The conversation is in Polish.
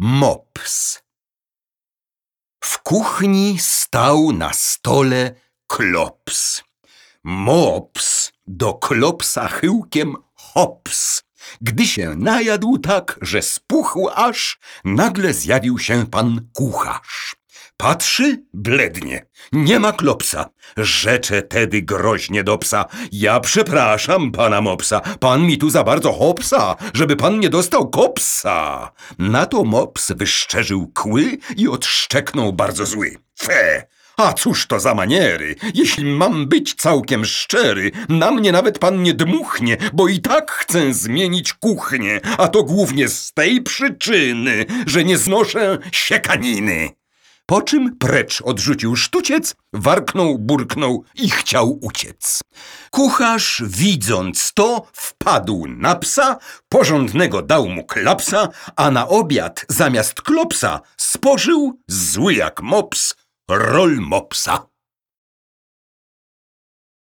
Mops W kuchni stał na stole klops. Mops do klopsa chyłkiem hops. Gdy się najadł tak, że spuchł aż, nagle zjawił się pan kucharz. Patrzy, blednie. Nie ma klopsa. Rzecze tedy groźnie do psa. Ja przepraszam pana mopsa. Pan mi tu za bardzo hopsa, żeby pan nie dostał kopsa. Na to mops wyszczerzył kły i odszczeknął bardzo zły. Fe! A cóż to za maniery? Jeśli mam być całkiem szczery, na mnie nawet pan nie dmuchnie, bo i tak chcę zmienić kuchnię, a to głównie z tej przyczyny, że nie znoszę siekaniny. Po czym precz odrzucił sztuciec, warknął, burknął i chciał uciec. Kucharz, widząc to, wpadł na psa, porządnego dał mu klapsa, a na obiad zamiast klopsa spożył, zły jak mops, rol mopsa.